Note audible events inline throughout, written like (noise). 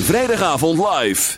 Vrijdagavond live.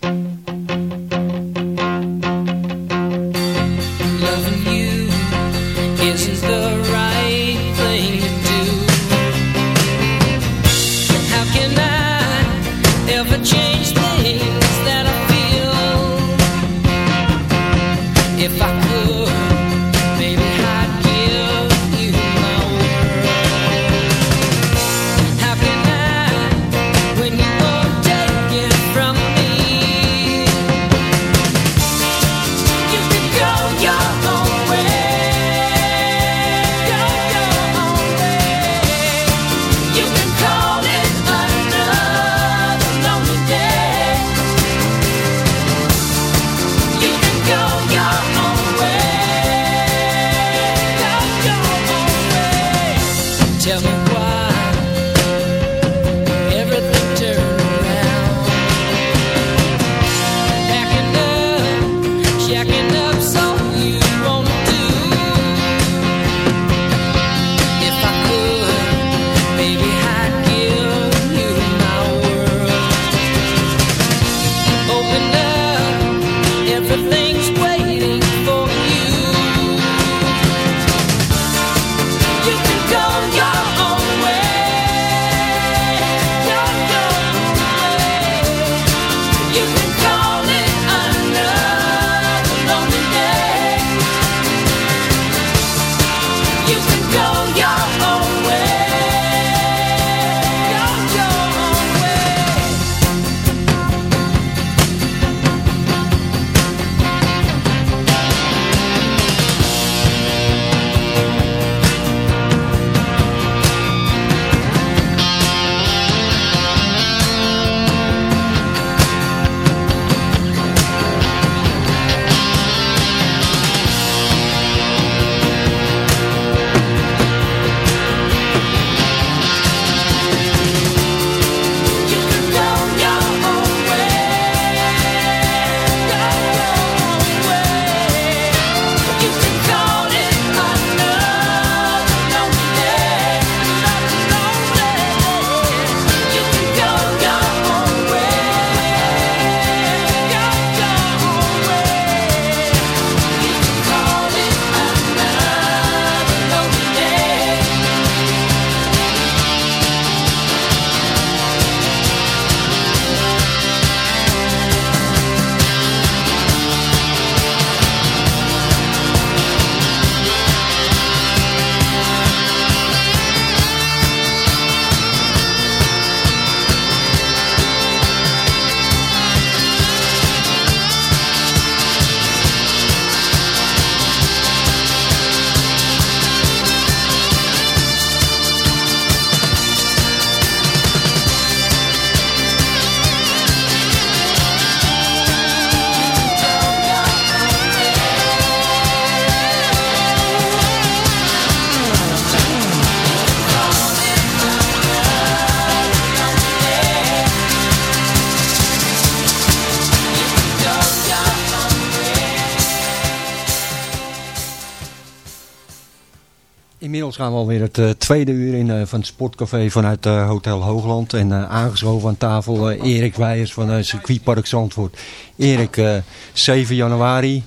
Gaan we alweer het eh, tweede uur in eh, van het Sportcafé vanuit eh, Hotel Hoogland. En aangeschoven aan tafel Erik Weijers van uh, circuitpark Zandvoort. Erik, eh, 7 januari,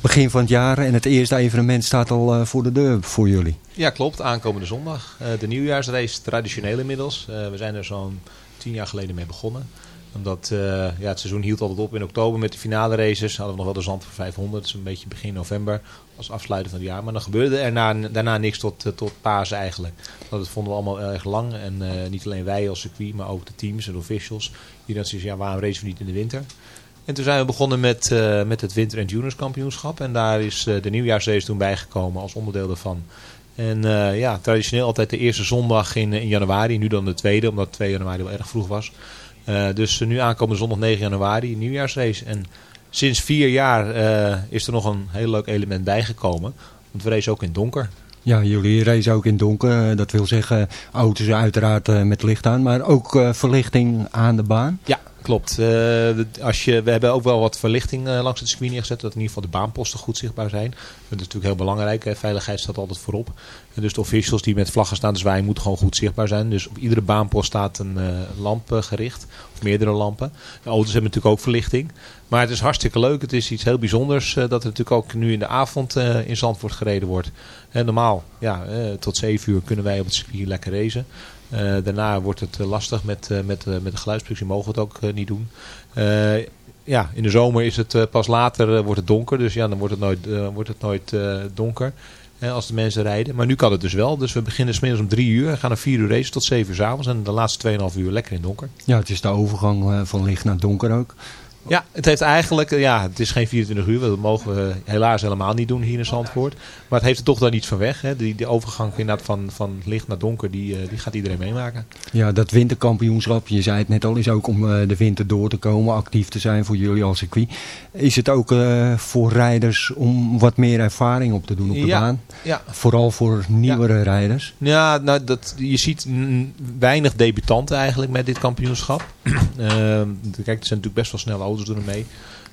begin van het jaar en het eerste evenement staat al voor de deur voor jullie. Ja, klopt. Aankomende zondag. De nieuwjaarsrace, traditioneel inmiddels. We zijn er zo'n tien jaar geleden mee begonnen. Omdat ja, het seizoen hield altijd op in oktober met de finale races. Hadden we nog wel de Zand voor 500, dus een beetje begin november als afsluiter van het jaar. Maar dan gebeurde er na, daarna niks tot, eh, tot paas eigenlijk. Dat vonden we allemaal erg lang. En eh, niet alleen wij als circuit, maar ook de teams en de officials. Die dan zeggen, ja, waarom racen we niet in de winter? En toen zijn we begonnen met, eh, met het Winter Juniors kampioenschap. En daar is de nieuwjaarsrace toen bijgekomen als onderdeel daarvan. En ja, traditioneel altijd de eerste zondag in, in januari. Nu dan de tweede, omdat 2 januari wel erg vroeg was. Dus nu aankomende zondag 9 januari, nieuwjaarsrace. En sinds vier jaar eh, is er nog een heel leuk element bijgekomen. Want we racen ook in donker. Ja, jullie racen ook in donker. Eh, Dat wil zeggen, auto's uiteraard eh, met licht aan. Maar ook verlichting aan de baan. Ja, klopt. Eh, als je, we hebben ook wel wat verlichting eh, langs het circuit neergezet. Dat in ieder geval de baanposten goed zichtbaar zijn. Dat is natuurlijk heel belangrijk. Veiligheid staat altijd voorop. En dus de officials die met vlaggen staan te zwaaien moeten gewoon goed zichtbaar zijn. Dus op iedere baanpost staat een eh, lamp gericht. Of meerdere lampen. De auto's hebben natuurlijk ook verlichting. Maar het is hartstikke leuk. Het is iets heel bijzonders dat er natuurlijk ook nu in de avond in Zandvoort gereden wordt. Hè, normaal, ja, tot 7 uur kunnen wij op het circuit lekker racen. Eh, daarna wordt het eh, lastig met, eh, met, met de geluidsproductie. Mogen we het ook niet doen. Ja, in de zomer is het pas later wordt het donker. Dus ja, dan wordt het nooit, wordt het nooit donker. als de mensen rijden. Maar nu kan het dus wel. Dus we beginnen smiddags om 3 uur. Gaan om 4 uur racen tot 7 uur 's avonds. En de laatste 2,5 uur lekker in donker. Ja, het is de overgang van licht naar donker ook. Ja, het heeft eigenlijk, eh, ja, het is geen 24 uur. Dat mogen we helaas helemaal niet doen hier in Zandvoort. Maar het heeft er toch dan iets van weg. Hè. Die, die overgang inderdaad van, van licht naar donker, die, eh, die gaat iedereen meemaken. Ja, dat winterkampioenschap, je zei het net al, is ook om eh, de winter door te komen, actief te zijn voor jullie als circuit. Is het ook voor rijders om wat meer ervaring op te doen op de Ja. baan? Ja, Vooral voor nieuwere rijders. Ja, nou, dat, je ziet weinig debutanten eigenlijk met dit kampioenschap. (clears throat) Ehm, kijk, er zijn natuurlijk best wel snelle auto's doen er mee.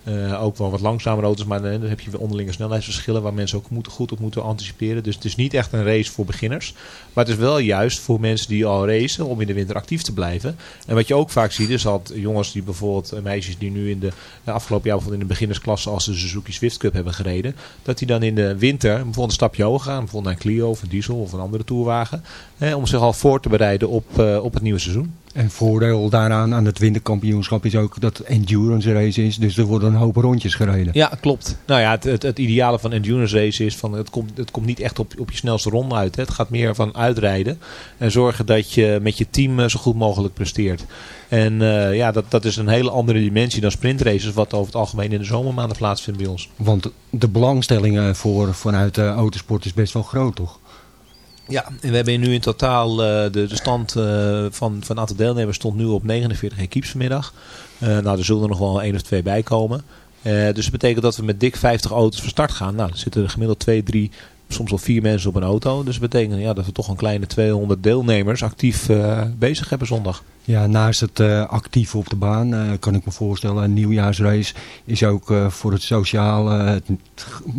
Eh, ook wel wat langzamere auto's, maar dan heb je weer onderlinge snelheidsverschillen waar mensen ook goed op moeten anticiperen. Dus het is niet echt een race voor beginners. Maar het is wel juist voor mensen die al racen om in de winter actief te blijven. En wat je ook vaak ziet is dat jongens die bijvoorbeeld, eh, meisjes die nu in de, afgelopen jaar bijvoorbeeld in de beginnersklasse als de Suzuki Swift Cup hebben gereden. Dat die dan in de winter bijvoorbeeld een stapje hoger gaan. Bijvoorbeeld naar een Clio of een diesel of een andere tourwagen. Hè, om zich al voor te bereiden op, eh, op het nieuwe seizoen. En voordeel daaraan aan het winterkampioenschap is ook dat het endurance race is. Dus er worden een hoop rondjes gereden. Ja, klopt. Nou ja, het, het, het ideale van endurance race is van het komt, het komt niet echt op, op je snelste ronde uit. Hè. Het gaat meer van uitrijden en zorgen dat je met je team eh, zo goed mogelijk presteert. En eh, ja, dat, dat is een hele andere dimensie dan sprintraces, wat over het algemeen in de zomermaanden plaatsvindt bij ons. Want de belangstelling voor, vanuit de autosport is best wel groot, toch? Ja, en we hebben nu in totaal eh, de, de stand eh, van, van aantal deelnemers stond nu op 49 equipes vanmiddag. Eh, nou, er zullen er nog wel één of twee bij komen. Dus dat betekent dat we met dik 50 auto's van start gaan. Nou, er zitten er gemiddeld 2, 3, soms wel 4 mensen op een auto. Dus dat betekent ja, dat we toch een kleine 200 deelnemers actief bezig hebben zondag. Ja, naast het eh, actief op de baan eh, kan ik me voorstellen, een nieuwjaarsrace is ook eh, voor het sociale,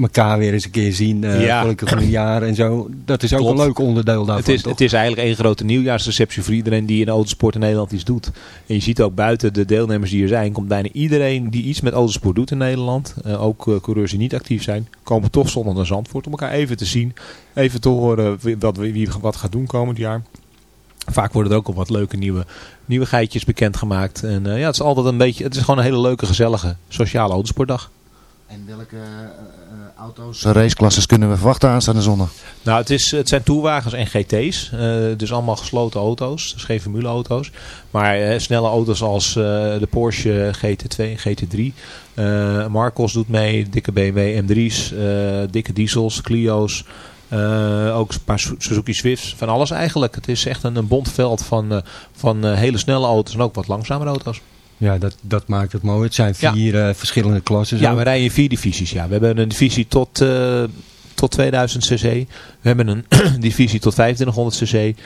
elkaar weer eens een keer zien, Ja. gelukkig nieuwjaar en zo. Dat is ook Klopt. een leuk onderdeel daarvan, Het is, toch? het is eigenlijk één grote nieuwjaarsreceptie voor iedereen die in autosport in Nederland iets doet. En je ziet ook buiten de deelnemers die er zijn, komt bijna iedereen die iets met autosport doet in Nederland. ook coureurs die niet actief zijn, komen toch zonder naar Zandvoort om elkaar even te zien. Even te horen wat, wie wat gaat doen komend jaar. Vaak worden er ook al wat leuke nieuwe nieuwigheidjes bekendgemaakt. En eh, ja, het is altijd een beetje, het is gewoon een hele leuke, gezellige, sociale autosportdag. En welke eh, auto's, raceklasses kunnen we verwachten aanstaande zondag? Nou, het, is, het zijn toerwagens en GT's. dus allemaal gesloten auto's. Dus geen formuleauto's. Maar snelle auto's als de Porsche GT2 en GT3. Eh Marcos doet mee. Dikke BMW M3's. eh, dikke diesels, Clio's. Eh, ook een paar Su- Suzuki Swifts. Van alles eigenlijk. Het is echt een, een bont veld van, eh, van eh, hele snelle auto's. En ook wat langzamere auto's. Ja, dat, dat maakt het mooi. Het zijn vier verschillende klassen. Ja, we rijden in vier divisies. Ja. We hebben een divisie tot, tot 2000 cc. We hebben een (clears throat) divisie tot 2500 cc.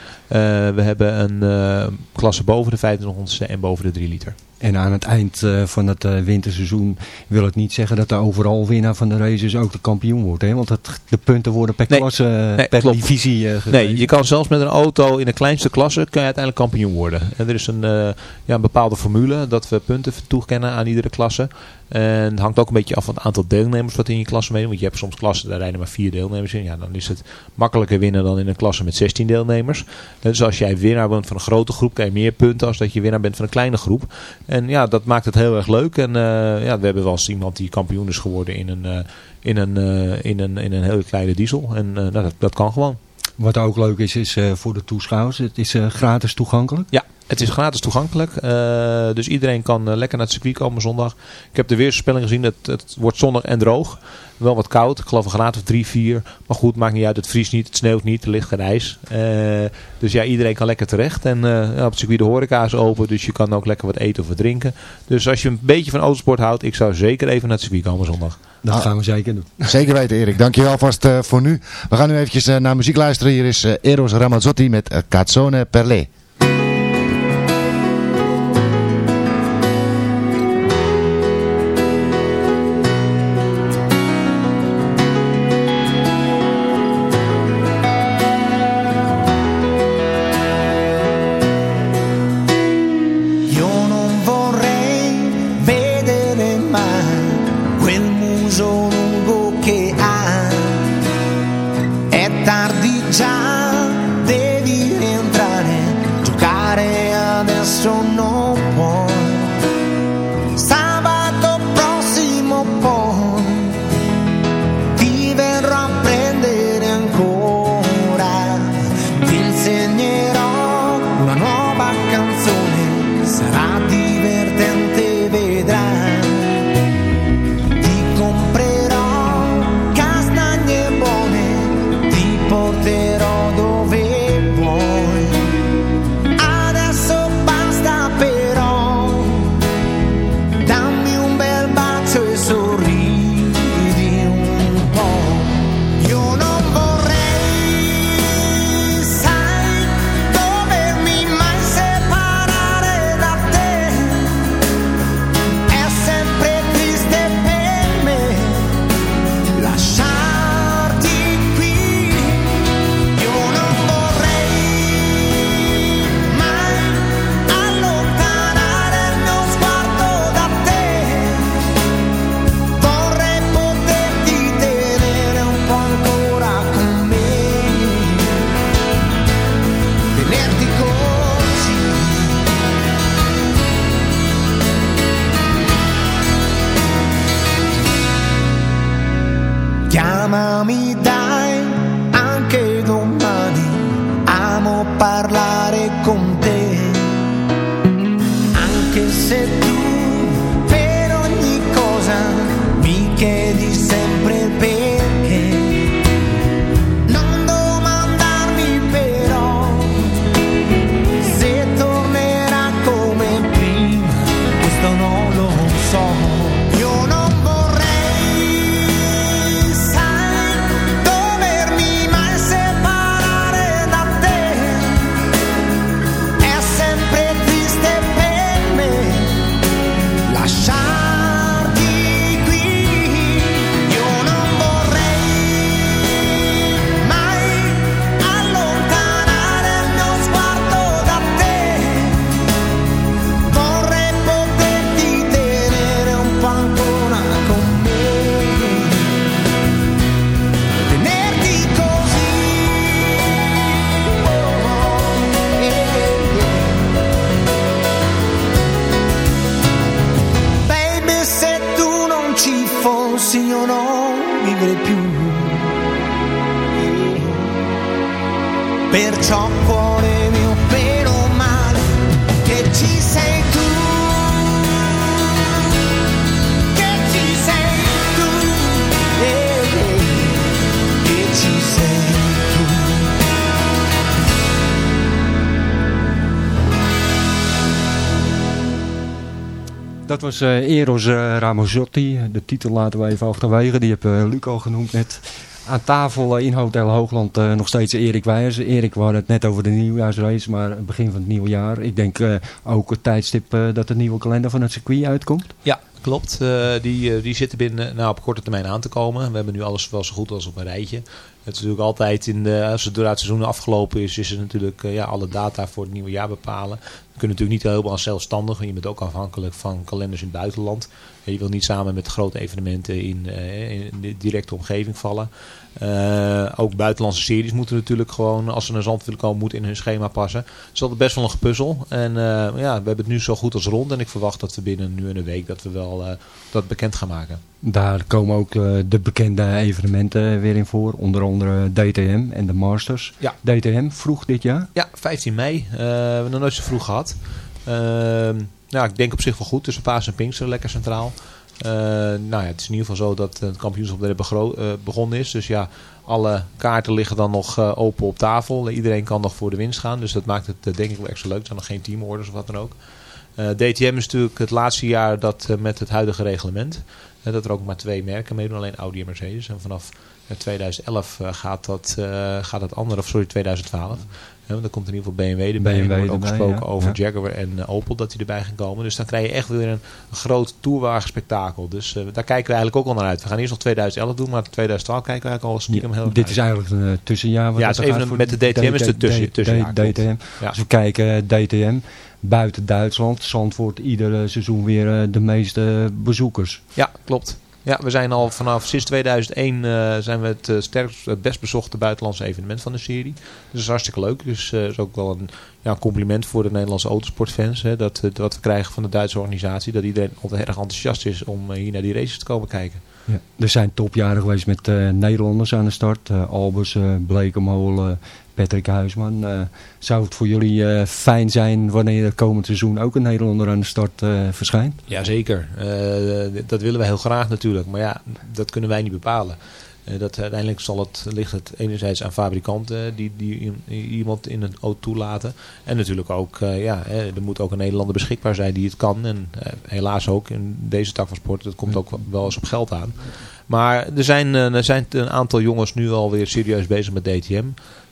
We hebben een klasse boven de 2500 cc en boven de 3 liter. En aan het eind eh, van het eh, winterseizoen wil het niet zeggen dat de overal winnaar van de races ook de kampioen wordt. Hè? Want het, de punten worden per Nee. klasse, eh, Nee, per klopt. divisie gegeven. Nee, je kan zelfs met een auto in de kleinste klasse kun je uiteindelijk kampioen worden. En er is een, ja, een bepaalde formule dat we punten toekennen aan iedere klasse. En het hangt ook een beetje af van het aantal deelnemers wat in je klasse meedoen. Want je hebt soms klassen, daar rijden maar vier deelnemers in. Ja, dan is het makkelijker winnen dan in een klasse met 16 deelnemers. Dus als jij winnaar bent van een grote groep, krijg je meer punten als dat je winnaar bent van een kleine groep. En ja, dat maakt het heel erg leuk. En eh, ja, we hebben wel eens iemand die kampioen is geworden in een, eh, in een, eh, in een, in een hele kleine diesel. En nou, dat, dat kan gewoon. Wat ook leuk is, is eh, voor de toeschouwers. Het is eh, gratis toegankelijk. Ja, het is gratis toegankelijk. eh, dus iedereen kan lekker naar het circuit komen zondag. Ik heb de weersvoorspelling gezien. Het, het wordt zonnig en droog. Wel wat koud. Ik geloof een graad of 3, 4. Maar goed, maakt niet uit. Het vriest niet. Het sneeuwt niet. Er ligt geen ijs. Dus ja, iedereen kan lekker terecht. En op het circuit de horeca is open. Dus je kan ook lekker wat eten of wat drinken. Dus als je een beetje van autosport houdt. Ik zou zeker even naar het circuit komen zondag. Dat Ah. gaan we zeker doen. Zeker weten Erik, dankjewel vast eh, voor nu. We gaan nu eventjes eh, naar muziek luisteren. Hier is eh, Eros Ramazzotti met Cazzone per lei. Dat was eh, Eros eh, Ramazzotti. De titel laten we even achterwege. Die heb eh, Luc al genoemd net. Aan tafel in Hotel Hoogland nog steeds Erik Wijers. Erik, we hadden het net over de nieuwjaarsrace, maar het begin van het nieuwe jaar. Ik denk ook het tijdstip dat de nieuwe kalender van het circuit uitkomt. Ja, klopt. Die, die zitten binnen nou, op korte termijn aan te komen. We hebben nu alles wel zo goed als op een rijtje. Het is natuurlijk altijd, in de, als het door het seizoen afgelopen is, is er natuurlijk eh, ja, alle data voor het nieuwe jaar bepalen. We kunnen natuurlijk niet helemaal zelfstandig, je bent ook afhankelijk van kalenders in het buitenland. En je wil niet samen met grote evenementen in, eh, in de directe omgeving vallen. Eh, ook buitenlandse series moeten natuurlijk gewoon, als ze naar Zand willen komen, moeten in hun schema passen. Het is altijd best wel een gepuzzel. En eh, ja, we hebben het nu zo goed als rond. En ik verwacht dat we binnen nu en een week dat we wel eh, dat bekend gaan maken. Daar komen ook de bekende evenementen weer in voor. Onder andere DTM en de Masters. Ja. DTM vroeg dit jaar. Ja, 15 mei. We hebben nog nooit zo vroeg gehad. Ehm, nou, ik denk op zich wel goed. Tussen Paas en Pinkster lekker centraal. Eh, nou ja, het is in ieder geval zo dat het kampioenschap eh, begonnen is. Dus ja, alle kaarten liggen dan nog eh, open op tafel. Iedereen kan nog voor de winst gaan. Dus dat maakt het eh, denk ik wel extra leuk. Er zijn nog geen teamorders of wat dan ook. Eh, DTM is natuurlijk het laatste jaar dat eh, met het huidige reglement. eh, dat er ook maar twee merken meedoen, alleen Audi en Mercedes. En vanaf eh, 2011 eh, gaat, dat, eh, gaat het andere, of sorry 2012. Want dan komt in ieder geval BMW erbij. BMW er wordt ook gesproken ja. over Ja. Jaguar en eh, Opel dat die erbij gaan komen. Dus dan krijg je echt weer een, groot tourwagen spektakel. Dus eh, daar kijken we eigenlijk ook al naar uit. We gaan eerst nog 2011 doen, maar 2012 kijken we eigenlijk al stiekem heel dit naar is eigenlijk een eh, tussenjaar. wat Ja, dat het is er even een- met de DTM is het tussen- tussenjaar. DTM. Als we kijken, DTM, buiten Duitsland, Zandvoort iedere seizoen weer de meeste bezoekers. Ja, klopt. Ja, we zijn al vanaf sinds 2001 eh, zijn we het eh, sterkst, best bezochte buitenlandse evenement van de serie. Dus dat is hartstikke leuk. Dus eh is ook wel een ja, compliment voor de Nederlandse autosportfans. Hè, dat, wat we krijgen van de Duitse organisatie. Dat iedereen altijd erg enthousiast is om hier naar die races te komen kijken. Ja. Er zijn topjaren geweest met Nederlanders aan de start. Eh, Albers, eh Blekemolen, Patrick Huisman. Eh, zou het voor jullie eh, fijn zijn wanneer het komend seizoen ook een Nederlander aan de start eh, verschijnt? Jazeker, dat willen we heel graag natuurlijk. Maar ja, dat kunnen wij niet bepalen. Dat uiteindelijk zal het, ligt het enerzijds aan fabrikanten die, die iemand in een auto toelaten. En natuurlijk ook, ja, er moet ook een Nederlander beschikbaar zijn die het kan. En helaas ook in deze tak van sport, dat komt ook wel eens op geld aan. Maar er zijn, er zijn een aantal jongens nu alweer serieus bezig met DTM.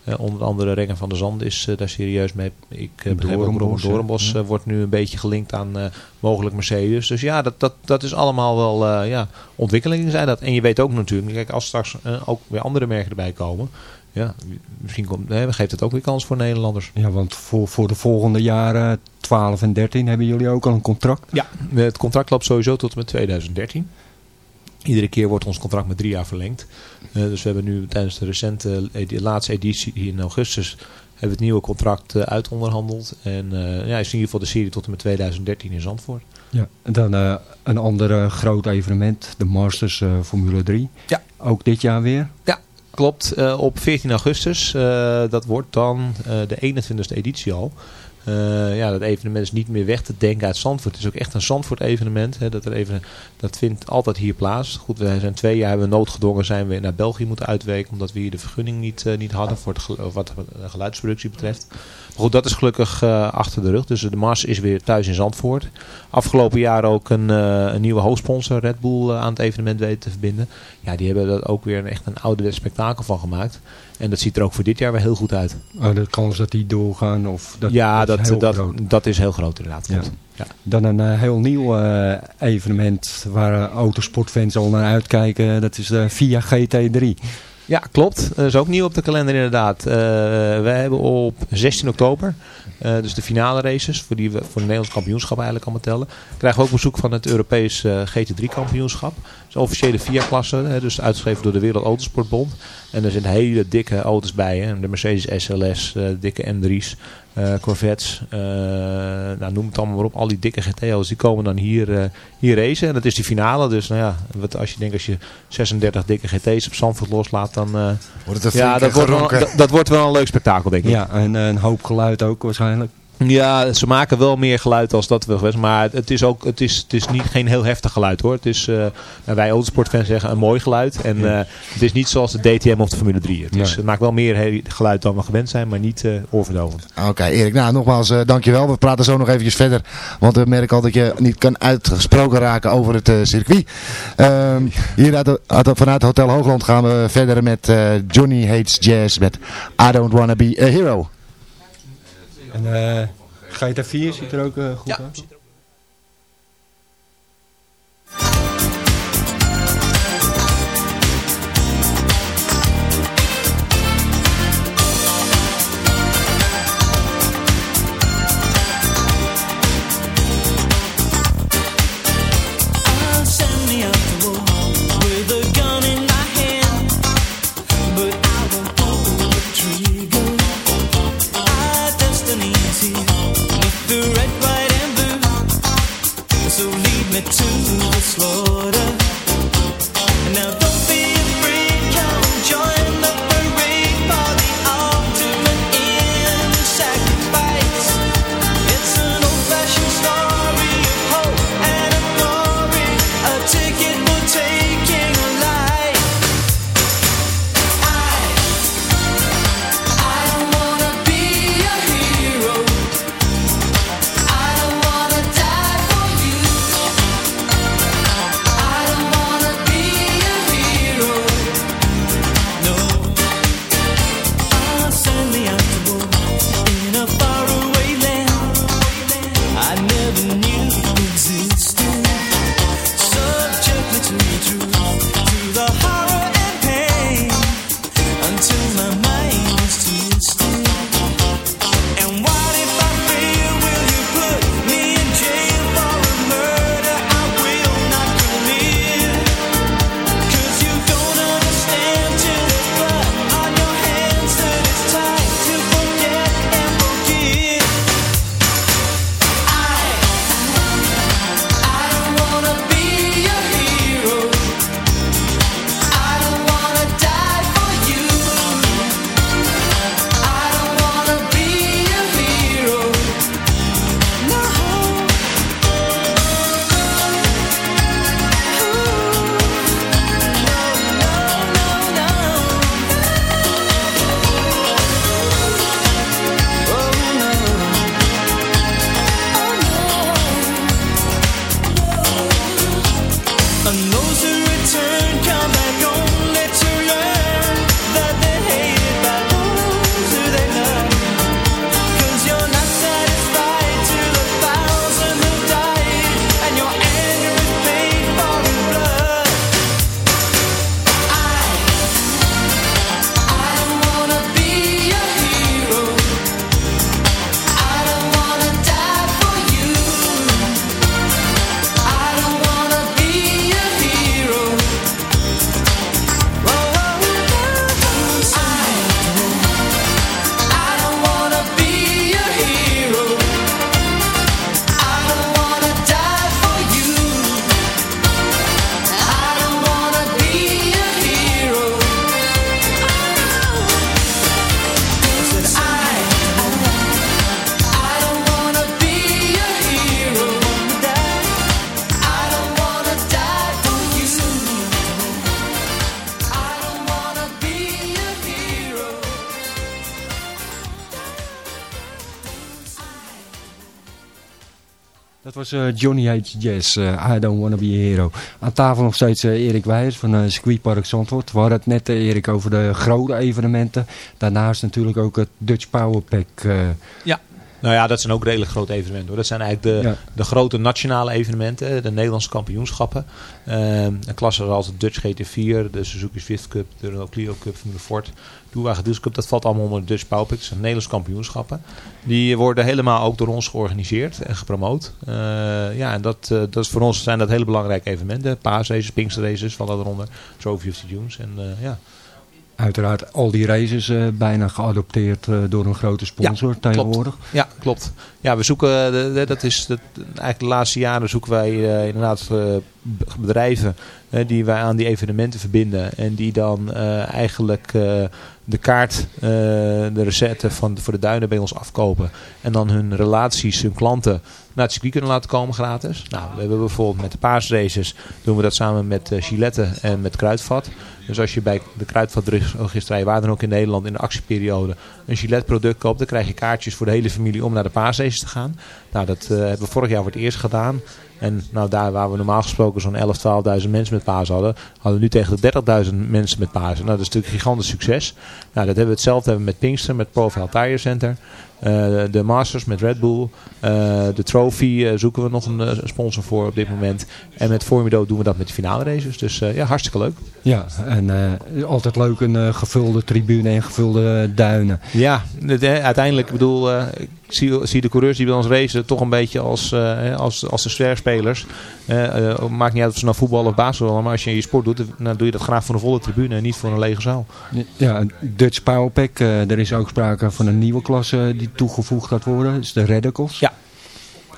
Uh, onder andere Renger van der Zand is uh, daar serieus mee. Ik uh, begrijp ook Robert Doornbos wordt nu een beetje gelinkt aan mogelijk Mercedes. Dus ja, dat, dat, dat is allemaal wel ja, ontwikkelingen zijn dat. En je weet ook natuurlijk, kijk, als straks ook weer andere merken erbij komen. Ja, misschien komt, hè, geeft het ook weer kans voor Nederlanders. Ja, want voor, voor de volgende jaren, 12 en 13, hebben jullie ook al een contract? Ja, het contract loopt sowieso tot en met 2013. Iedere keer wordt ons contract met drie jaar verlengd. Uh, dus we hebben nu tijdens de recente de laatste editie in augustus hebben we het nieuwe contract uh, uitonderhandeld. En uh, ja, is in ieder geval de serie tot en met 2013 in Zandvoort. Ja, en dan een ander groot evenement, de Masters Formule 3. Ja. ook dit jaar weer. Klopt, eh, op 14 augustus. eh, dat wordt dan eh, de 21ste editie al. Eh, ja, dat evenement is niet meer weg te denken uit Zandvoort. Het is ook echt een Zandvoort evenement. Hè, dat, er even, dat vindt altijd hier plaats. Goed, we zijn twee jaar hebben we noodgedwongen zijn we naar België moeten uitweken. Omdat we hier de vergunning niet, eh, niet hadden voor het gelu- wat de geluidsproductie betreft. Maar goed, dat is gelukkig eh, achter de rug. Dus de Mars is weer thuis in Zandvoort. Afgelopen jaar ook een, eh, een nieuwe hoofdsponsor, Red Bull, eh, aan het evenement weten te verbinden. Ja, die hebben er ook weer een, echt een ouderwets spektakel van gemaakt. En dat ziet er ook voor dit jaar weer heel goed uit. Oh, de kans dat die doorgaan of dat, ja, is dat, heel dat, groot. dat is heel groot inderdaad. Ja. Dan een eh, heel nieuw eh, evenement waar eh, autosportfans al naar uitkijken. Dat is de Via GT3. Ja, klopt. Dat is ook nieuw op de kalender inderdaad. We hebben op 16 oktober, dus de finale races, voor die we voor het Nederlands kampioenschap eigenlijk allemaal tellen, krijgen we ook bezoek van het Europees eh, GT3 kampioenschap. Dat is officiële VIA-klasse, dus uitgegeven door de Wereld Autosportbond. En er zitten hele dikke auto's bij, hè. de Mercedes SLS, dikke M3's, eh, Corvettes, eh, nou, noem het allemaal maar op. Al die dikke GT-auto's die komen dan hier, eh, hier racen. En dat is die finale, dus nou ja, wat, als je denkt als je 36 dikke GT's op Zandvoort loslaat, dan... eh, Wordt het een ja, dat wordt, wel, dat, dat wordt wel een leuk spektakel, denk ik. Ja, en eh, een hoop geluid ook waarschijnlijk. Ja, ze maken wel meer geluid als dat we geweest. Maar het is ook het is, het is niet, geen heel heftig geluid hoor. Het is, nou, wij autosportfans zeggen, een mooi geluid. En eh, het is niet zoals de DTM of de Formule 3. Het, is, Nee. het maakt wel meer geluid dan we gewend zijn, maar niet eh oorverdovend. Oké, Erik. Nou, nogmaals, dankjewel. We praten zo nog eventjes verder. Want we merken al dat je niet kan uitgesproken raken over het circuit. Ehm, hier uit, uit vanuit Hotel Hoogland gaan we verder met Johnny Hates Jazz met I Don't Wanna Be a Hero. En eh GT4 ziet er ook eh, goed uit. Johnny H. Jazz, eh, I Don't Wanna Be a Hero. Aan tafel nog steeds eh, Erik Weijers van Circuitpark Zandvoort. We hadden het net, eh, Erik, over de grote evenementen. Daarnaast natuurlijk ook het Dutch Power Pack. eh, Nou ja, dat zijn ook redelijk grote evenementen. Hoor. Dat zijn eigenlijk de, Ja. de grote nationale evenementen. De Nederlandse kampioenschappen. Ehm een klasse als de Dutch GT4, de Suzuki Swift Cup, de Renault Clio Cup, Formule Ford, de Wagen Deals Cup. Dat valt allemaal onder de Dutch Power Pack. Dat zijn Nederlandse kampioenschappen. Die worden helemaal ook door ons georganiseerd en gepromoot. Eh, ja, en dat, eh, dat is voor ons zijn dat hele belangrijke evenementen. Paasraces, Pinksterraces vallen eronder. Zo 50 Dunes. En eh, ja, Uiteraard al die races eh, bijna geadopteerd eh, door een grote sponsor tegenwoordig. Ja, klopt. Ja, we zoeken, eh, de- de- dat is dat, eigenlijk de laatste jaren zoeken wij inderdaad bedrijven die wij aan die evenementen verbinden. En die dan eh, eigenlijk eh, de kaart, eh, de recette van, voor de duinen bij ons afkopen. En dan hun relaties, hun klanten naar het circuit kunnen laten komen gratis. Nou, we hebben bijvoorbeeld met de paasraces doen we dat samen met Gillette en met Kruidvat. Dus als je bij de Kruidvatregistrij, waar dan ook in Nederland in de actieperiode, een Gillette product koopt, dan krijg je kaartjes voor de hele familie om naar de paasraces te gaan. Nou, dat hebben we vorig jaar voor het eerst gedaan. En nou, daar waar we normaal gesproken zo'n 11.000, 12.000 mensen met paas hadden, hadden we nu tegen de 30.000 mensen met paas. Nou, dat is natuurlijk een gigantisch succes. Nou, dat hebben we hetzelfde hebben met Pinkster, met Profile Tire Center. Eh, de Masters met Red Bull. Eh, de Trophy eh, zoeken we nog een sponsor voor op dit moment. En met Formido doen we dat met de finale races. Dus ja, hartstikke leuk. Ja, en altijd leuk een gevulde tribune en gevulde duinen. Ja, uiteindelijk, ik bedoel, ik zie, zie de coureurs die bij ons racen toch een beetje als, als, als de sterspelers. Eh, maakt niet uit of ze nou voetbal of basketbal, maar als je je sport doet, dan doe je dat graag voor een volle tribune en niet voor een lege zaal. Ja, Dutch Powerpack, er is ook sprake van een nieuwe klasse die toegevoegd gaat worden. Is de Radicals. Ja.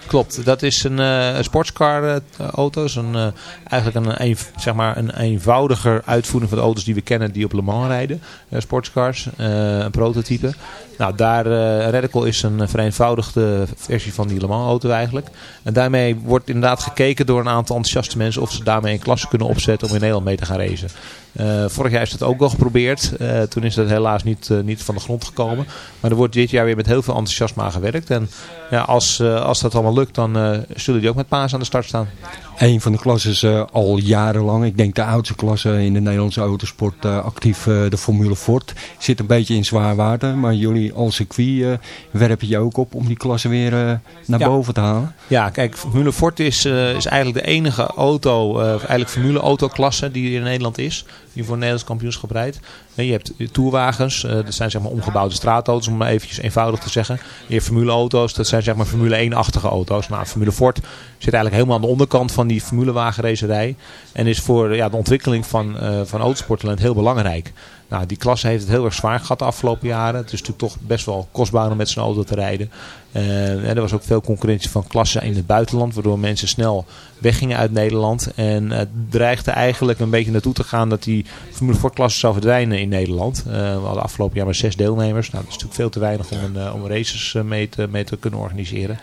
Klopt, dat is een, eh, sportscar eh, auto. Een, eh, eigenlijk een, een, zeg maar een eenvoudiger uitvoering van de auto's die we kennen die op Le Mans rijden. Sportscars, een prototype. Nou, daar, Radical is een vereenvoudigde versie van die Le Mans auto eigenlijk. En daarmee wordt inderdaad gekeken door een aantal enthousiaste mensen of ze daarmee een klasse kunnen opzetten om in Nederland mee te gaan racen. Eh, vorig jaar is dat ook al geprobeerd. Eh, toen is dat helaas niet, eh, niet van de grond gekomen. Maar er wordt dit jaar weer met heel veel enthousiasme aan gewerkt. En ja, als, als dat allemaal lukt, dan zullen die ook met paas aan de start staan. Een van de klasses eh, al jarenlang, ik denk de oudste klasse in de Nederlandse autosport eh, actief, eh, de Formule Ford. Zit een beetje in zwaar water, maar jullie als circuit werpen je ook op om die klasse weer naar Ja. boven te halen. Ja, kijk, Formule Ford is, is eigenlijk de enige auto, eigenlijk Formule autoklasse die er in Nederland is. Die voor Nederlands kampioenschap rijdt. Je hebt tourwagens, eh, dat zijn zeg maar omgebouwde straatauto's, om maar eventjes eenvoudig te zeggen. Je hebt Formule auto's, dat zijn zeg maar Formule 1-achtige auto's. Nou, Formule Ford zit eigenlijk helemaal aan de onderkant van die formulewagenracerij. En is voor ja, de ontwikkeling van, eh van heel belangrijk. Nou, die klasse heeft het heel erg zwaar gehad de afgelopen jaren. Het is natuurlijk toch best wel kostbaar om met zo'n auto te rijden. Eh, en er was ook veel concurrentie van klassen in het buitenland, waardoor mensen snel weggingen uit Nederland. En het dreigde eigenlijk een beetje naartoe te gaan dat die Formule Ford klasse zou verdwijnen in Nederland. Eh, we hadden afgelopen jaar maar zes deelnemers. Nou, dat is natuurlijk veel te weinig om, een, eh, om races mee te kunnen organiseren.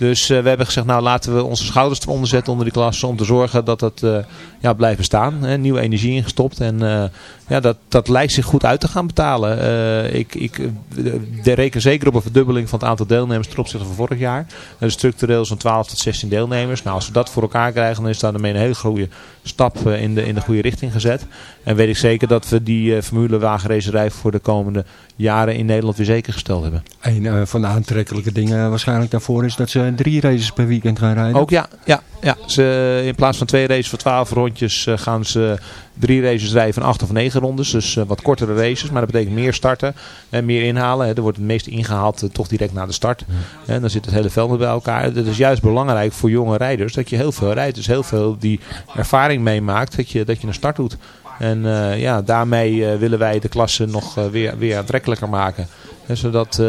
Dus eh, we hebben gezegd, nou laten we onze schouders eronder zetten onder die klasse. Om te zorgen dat dat eh, ja, blijft bestaan. Hè. Nieuwe energie ingestopt. En eh, ja, dat, dat lijkt zich goed uit te gaan betalen. Ik, ik reken zeker op een verdubbeling van het aantal deelnemers ten opzichte van vorig jaar. Uh, structureel zo'n 12 tot 16 deelnemers. Nou, als we dat voor elkaar krijgen, dan is daarmee een hele goede stap in, de, in de goede richting gezet. En weet ik zeker dat we die uh, formulewagenracerij voor de komende jaren in Nederland weer zeker gesteld hebben. Een uh, van de aantrekkelijke dingen waarschijnlijk daarvoor is dat ze drie races per weekend gaan rijden. Ook ja, ja, ja. Ze, in plaats van twee races voor 12 rondjes uh, gaan ze drie races rijden van acht of negen rondes. Dus uh, wat kortere races, maar dat betekent meer starten en meer inhalen. Hè. Er wordt het meest ingehaald toch direct na de start. Ja. En dan zit het hele veld bij elkaar. Het is juist belangrijk voor jonge rijders dat je heel veel rijdt. Dus heel veel die ervaring meemaakt dat je, dat je een start doet. En uh, ja, daarmee uh, willen wij de klasse nog uh, weer, weer aantrekkelijker maken. En zodat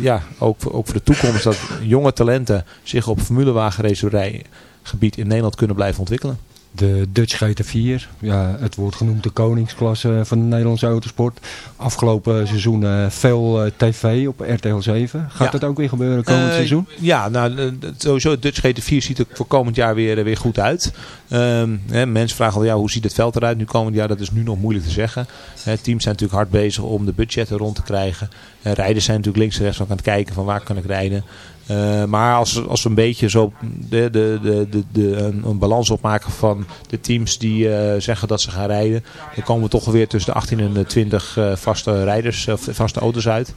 ja, ook, ook voor de toekomst dat jonge talenten zich op formulewagenracerijgebied in Nederland kunnen blijven ontwikkelen. De Dutch GT4, ja, het wordt genoemd de koningsklasse van de Nederlandse autosport. Afgelopen seizoen uh, veel uh, tv op RTL 7. Gaat ja. dat ook weer gebeuren komend uh, seizoen? Ja, nou, sowieso het Dutch GT4 ziet er voor komend jaar weer, weer goed uit. Um, hè, mensen vragen al, ja, hoe ziet het veld eruit nu komend jaar? Dat is nu nog moeilijk te zeggen. Hè, teams zijn natuurlijk hard bezig om de budgetten rond te krijgen. rijders zijn natuurlijk links en rechts ook aan het kijken van waar kan ik rijden. Eh, maar als, als we een beetje zo de, de, de, de, een, balans opmaken van de teams die eh, zeggen dat ze gaan rijden. Dan komen we toch weer tussen de 18 en de 20 eh, vaste rijders, vaste auto's uit.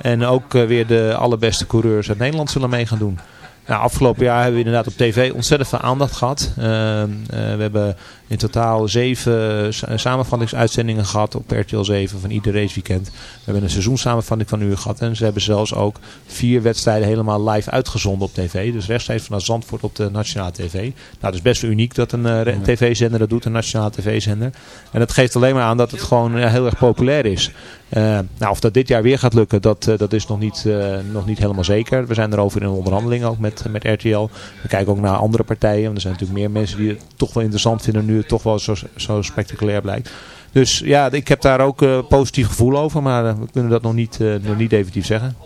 En ook weer de allerbeste coureurs uit Nederland zullen mee gaan doen. Nou, afgelopen jaar hebben we inderdaad op tv ontzettend veel aandacht gehad. We hebben in totaal zeven sa- samenvattingsuitzendingen gehad op RTL 7 van ieder raceweekend. We hebben een seizoenssamenvatting van een uur gehad. En ze hebben zelfs ook vier wedstrijden helemaal live uitgezonden op tv. Dus rechtstreeks vanuit Zandvoort op de nationale tv. Nou, dat is best wel uniek dat een eh, tv-zender dat doet, een nationale tv-zender. En dat geeft alleen maar aan dat het gewoon eh, heel erg populair is. Eh, nou, of dat dit jaar weer gaat lukken, dat, eh, dat is nog niet, eh, nog niet helemaal zeker. We zijn erover in onderhandeling ook met, met RTL. We kijken ook naar andere partijen. Want er zijn natuurlijk meer mensen die het toch wel interessant vinden nu toch wel zo, zo spectaculair blijkt. Dus ja, ik heb daar ook een positief gevoel over. Maar eh, we kunnen dat nog niet, eh, nog niet definitief zeggen.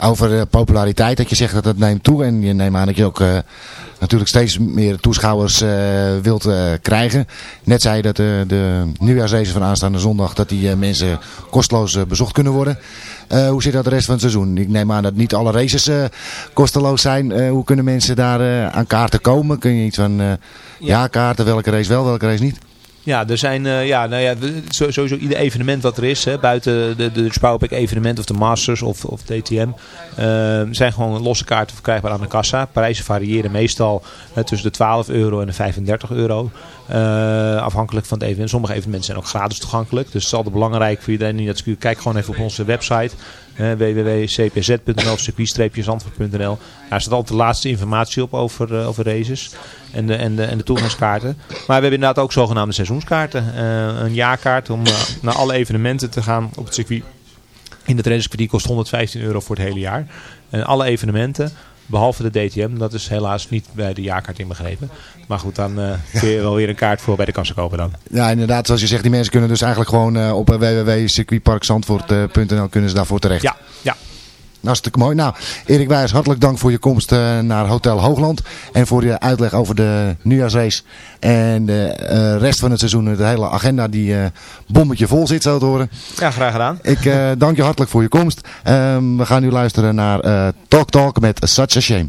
Over eh, populariteit, dat je zegt dat het neemt toe. En je neemt aan dat je ook eh, natuurlijk steeds meer toeschouwers eh, wilt krijgen. Net zei je dat de nieuwjaarsrace van aanstaande zondag, dat die mensen kosteloos bezocht kunnen worden. Hoe zit dat de rest van het seizoen? Ik neem aan dat niet alle races kosteloos zijn. Hoe kunnen mensen daar aan kaarten komen? Kun je iets van eh ja. kaarten, welke race wel, welke race niet? Ja, er zijn eh, ja, nou ja, sowieso ieder evenement wat er is, hè, buiten de, de Spouwbeek evenement of de Masters of, of DTM, eh, zijn gewoon losse kaarten verkrijgbaar aan de kassa. Prijzen variëren meestal tussen de 12 euro en de 35 euro. Eh, afhankelijk van het evenement. Sommige evenementen zijn ook gratis toegankelijk. Dus het is altijd belangrijk voor iedereen die dat circuit. Kijk gewoon even op onze website. www.cpz.nl of circuit-zandvoort.nl Daar staat altijd de laatste informatie op over, eh, over races en de, en, de, en de toegangskaarten. Maar we hebben inderdaad ook zogenaamde seizoenskaarten. Eh, een jaarkaart om naar alle evenementen te gaan op het circuit. In het racecircuit kost 115 euro voor het hele jaar. En alle evenementen, behalve de DTM, dat is helaas niet bij de jaarkaart inbegrepen. Maar goed, dan eh, kun je wel weer een kaart voor bij de kassa kopen dan. Ja, inderdaad, zoals je zegt, die mensen kunnen dus eigenlijk gewoon eh, op eh, www.circuitparkzandvoort.nl kunnen ze daarvoor terecht. Ja, ja. Hartstikke mooi. Nou, Erik Wijs, hartelijk dank voor je komst eh, naar Hotel Hoogland. En voor je uitleg over de nieuwjaarsrace. En de eh, rest van het seizoen, de hele agenda die eh, bommetje vol zit, zo te horen. ja, graag gedaan. Ik dank je hartelijk voor je komst. Ehm, we gaan nu luisteren naar Talk Talk met Such a Shame.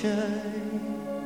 shine.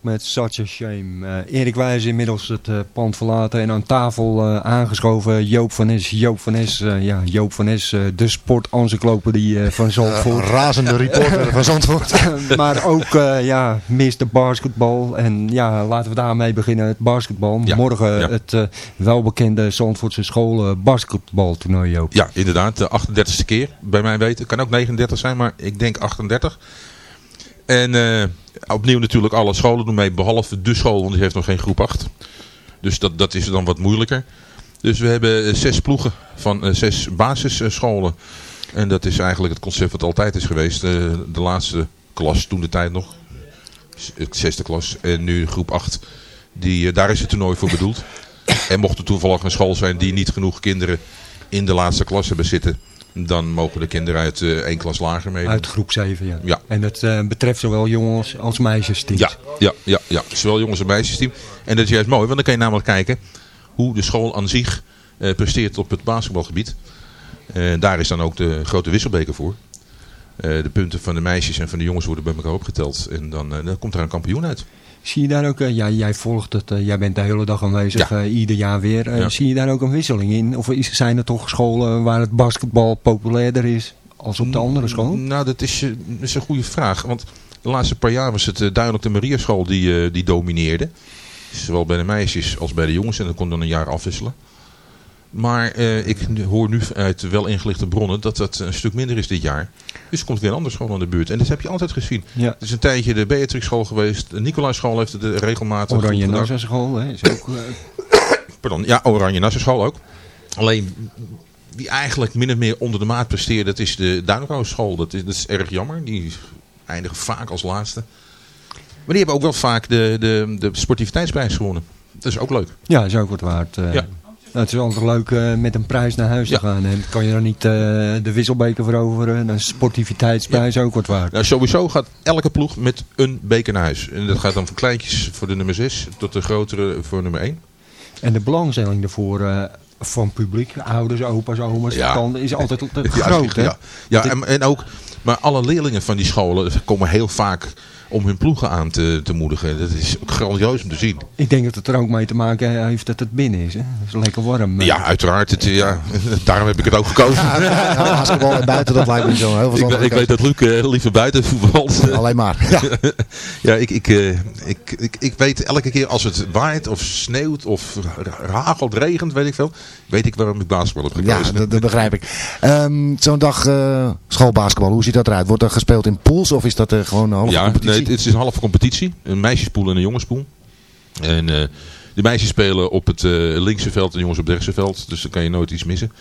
Met Such a Shame. Eh, Erik Wijs inmiddels het eh, pand verlaten en aan tafel eh, aangeschoven Joop van Es. Joop van eh, ja, Joop van eh, de sportencyclopedie van Zandvoort. razende reporter van Zandvoort. (laughs) maar ook uh, ja, Mr. Basketbal. En ja, laten we daarmee beginnen. Het basketbal. Ja, Morgen ja. het uh, welbekende Zandvoortse school uh, basketbaltoernooi. Joop. Ja, inderdaad. De 38e keer, bij mij weten. Kan ook 39 zijn, maar ik denk 38. En uh, opnieuw natuurlijk alle scholen doen mee, behalve de school, want die heeft nog geen groep 8. Dus dat, dat is dan wat moeilijker. Dus we hebben zes ploegen van uh, zes basisscholen. En dat is eigenlijk het concept wat altijd is geweest. De laatste klas, toen de tijd nog. Zesde klas. En nu groep 8. Die, daar is het toernooi voor bedoeld. En mocht er toevallig een school zijn die niet genoeg kinderen in de laatste klas hebben zitten. Dan mogen de kinderen uit uh, één klas lager meedoen. Uit groep 7, ja. ja. En dat uh, betreft zowel jongens als meisjesteams. Ja, ja, ja, ja, zowel jongens- en meisjesteam. En dat is juist mooi, want dan kan je namelijk kijken hoe de school aan zich uh, presteert op het basketbalgebied. daar is dan ook de grote wisselbeker voor. de punten van de meisjes en van de jongens worden bij elkaar opgeteld. En dan, dan komt er een kampioen uit. Zie je daar ook, uh, ja, jij volgt het, uh, jij bent de hele dag aanwezig, ja. uh, ieder jaar weer. Ja. Zie je daar ook een wisseling in? Of zijn er toch scholen waar het basketbal populairder is als op de andere scholen? Nou, dat is, dat is een goede vraag. Want de laatste paar jaar was het duidelijk de Mariaschool die, die domineerde. Zowel bij de meisjes als bij de jongens. En dat kon dan een jaar afwisselen. Maar uh, ik hoor nu uit wel ingelichte bronnen dat dat een stuk minder is dit jaar. Dus er komt weer een andere school aan de buurt. En dat heb je altijd gezien. Ja. Het is een tijdje de Beatrix school geweest. De Nicolaas school heeft het regelmatig. Oranje Nassau school, hè? Is ook, uh... (coughs) Pardon, ja, Oranje Nassau school ook. Alleen, wie eigenlijk min of meer onder de maat presteert, dat is de Duinhouse school. Dat is, dat is erg jammer. Die eindigen vaak als laatste. Maar die hebben ook wel vaak de, de, de sportiviteitsprijs gewonnen. Dat is ook leuk. Ja, is ook wat waard. Uh... Ja. Nou, het is altijd leuk uh, met een prijs naar huis ja. te gaan. En kan je dan niet uh, de wisselbeker veroveren. Een sportiviteitsprijs ja. ook wat waard. Nou, sowieso gaat elke ploeg met een beker naar huis. En dat gaat dan van kleintjes voor de nummer 6 tot de grotere voor nummer 1. En de belangstelling daarvoor uh, van publiek, ouders, opa's, oma's, ja. kan, is altijd groot. Ja, ja en, en ook, maar alle leerlingen van die scholen komen heel vaak om hun ploegen aan te, te moedigen. Dat is grandioos om te zien. Ik denk dat het er ook mee te maken heeft dat het binnen is. Hè? Het is lekker warm. Ja, uiteraard. Het, ja, daarom heb ik het ook gekozen. Ja, ja, basketbal en buiten, dat lijkt me zo heel veel Ik, ik weet dat Luc uh, liever buiten voetbalt. (laughs) Alleen maar. Ja, (laughs) ja ik, ik, uh, ik, ik, ik weet elke keer als het waait of sneeuwt of hagelt, regent, weet ik veel. Weet ik waarom ik basketbal heb gekozen. Ja, dat, dat begrijp ik. Um, Zo'n dag uh, schoolbasketbal, hoe ziet dat eruit? Wordt er gespeeld in pools of is dat gewoon een halve ja, het is een halve competitie. Een meisjespool en een jongenspool. En uh, de meisjes spelen op het uh, linkse veld en de jongens op het rechtse veld. Dus dan kan je nooit iets missen.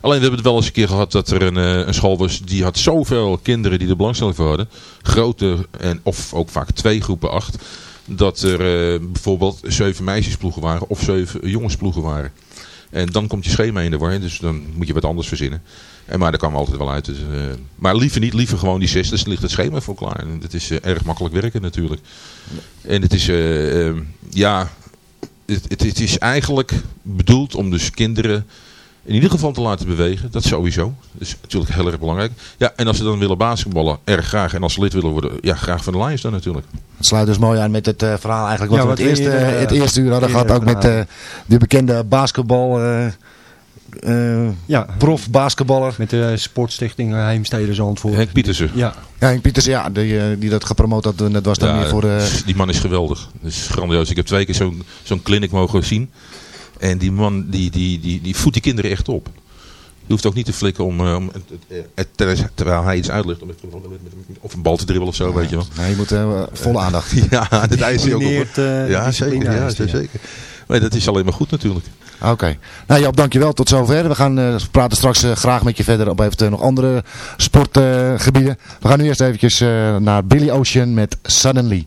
Alleen we hebben het wel eens een keer gehad dat er een, uh, een school was. Die had zoveel kinderen die er belangstelling voor hadden. Grote en of ook vaak twee groepen acht. Dat er bijvoorbeeld zeven meisjesploegen waren of zeven jongensploegen waren. En dan komt je schema in de war. Dus dan moet je wat anders verzinnen. En maar daar kwam altijd wel uit. Dus, uh, maar liever niet, liever gewoon die zes. Dus ligt het schema voor klaar. En het is uh, erg makkelijk werken natuurlijk. En het is, uh, ja, het, het, het, is eigenlijk bedoeld om dus kinderen in ieder geval te laten bewegen. Dat sowieso. Dat is natuurlijk heel erg belangrijk. Ja, en als ze dan willen basketballen, erg graag. En als ze lid willen worden, ja, graag van de Lions dan natuurlijk. Het sluit dus mooi aan met het verhaal eigenlijk wat ja, we het, eerste, eerder, het eerste uur hadden gehad. Ook met de bekende basketbal... Uh, ja. prof basketballer. Met de sportstichting Heimstede Zandvoort. Henk Pietersen. Ja, ja Henk Pietersen, ja, die, die dat gepromoot had. Dat was dan ja, meer voor. Die man is geweldig. Dat is grandioos. Ik heb twee keer zo'n zo'n clinic mogen zien. En die man die, die, die, die voedt die kinderen echt op. Je hoeft ook niet te flikken om, om terwijl hij iets uitlegt, om of een bal te dribbelen of zo, ja, weet je wel. Nee, je moet uh, volle aandacht. (laughs) ja, dat is hij ook op. Uh, ja, zeker. Ja, zeker. Maar dat is alleen maar goed natuurlijk. Oké. Nou Joop, dankjewel. Tot zover. We gaan uh, praten straks uh, graag met je verder op even nog andere sportgebieden. We gaan nu eerst eventjes naar Billy Ocean met Suddenly.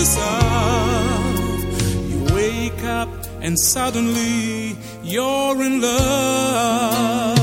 notice. You wake up and suddenly you're in love.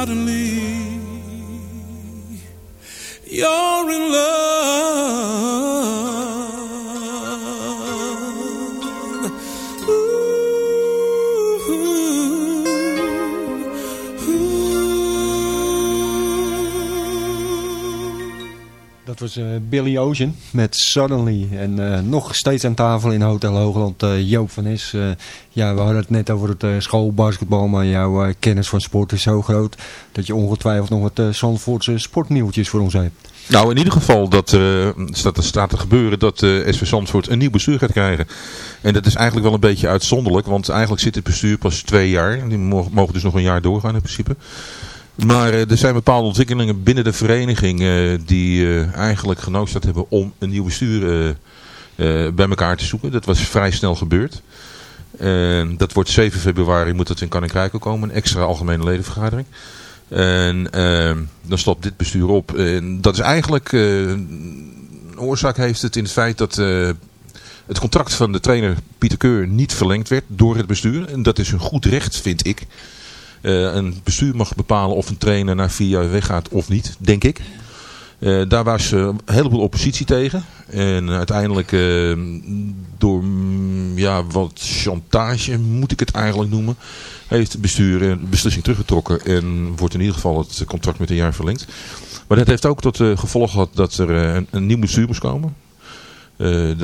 Suddenly was eh, Billy Ocean met Suddenly. En eh, nog steeds aan tafel in Hotel Hoogland eh, Joop van Is. Ja, we hadden het net over het schoolbasketbal. Maar jouw kennis van sport is zo groot. Dat je ongetwijfeld nog wat eh Zandvoortse sportnieuwtjes voor ons hebt. Nou, in ieder geval dat, staat, er staat te gebeuren dat SV Zandvoort een nieuw bestuur gaat krijgen. En dat is eigenlijk wel een beetje uitzonderlijk, want eigenlijk zit het bestuur pas twee jaar. Die mo- mogen dus nog een jaar doorgaan in principe. Maar eh, er zijn bepaalde ontwikkelingen binnen de vereniging eh, die eh, eigenlijk genoodzaakt hebben om een nieuw bestuur bij elkaar te zoeken. Dat was vrij snel gebeurd. Dat wordt 7 februari, moet dat in Kanningrijken komen, een extra algemene ledenvergadering. En eh, dan stopt dit bestuur op. En dat is eigenlijk, een oorzaak heeft het in het feit dat het contract van de trainer Pieter Keur niet verlengd werd door het bestuur. En dat is een goed recht, vind ik. Eh, een bestuur mag bepalen of een trainer na vier jaar weggaat of niet, denk ik. Eh, daar was eh, een heleboel oppositie tegen. En uiteindelijk door mm, ja, wat chantage, moet ik het eigenlijk noemen, heeft het bestuur een beslissing teruggetrokken. En wordt in ieder geval het contract met een jaar verlengd. Maar dat heeft ook tot gevolg gehad dat er een, nieuw bestuur moest komen. De,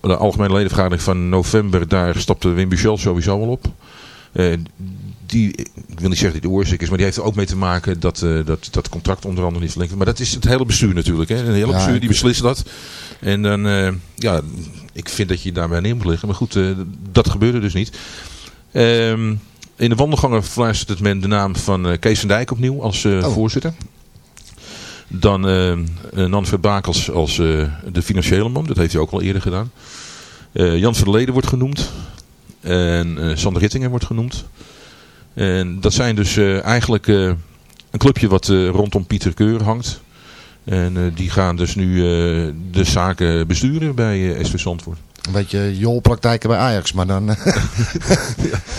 de algemene ledenvergadering van november, daar stapte Wim Buchel sowieso al op. Eh, die, ik wil niet zeggen dat die de oorzaak is, maar die heeft er ook mee te maken dat eh, dat, dat contract onder andere niet verlengd. Maar dat is het hele bestuur natuurlijk. Hè. Een hele Ja, bestuur die beslist dat. En dan, eh, ja, ik vind dat je daarbij neer moet liggen. Maar goed, dat gebeurde dus niet. Ehm, in de wandelgangen fluistert het men de naam van Kees van Dijk opnieuw als Oh. voorzitter. Dan eh, eh, Nanfred Bakels als de financiële man. Dat heeft hij ook al eerder gedaan. Jan Verleden wordt genoemd. En eh Sander Rittingen wordt genoemd. En dat zijn dus eh, eigenlijk eh, een clubje wat rondom Pieter Keur hangt. En die gaan dus nu de zaken besturen bij SV Zandvoort. Een beetje jolpraktijken bij Ajax, maar dan...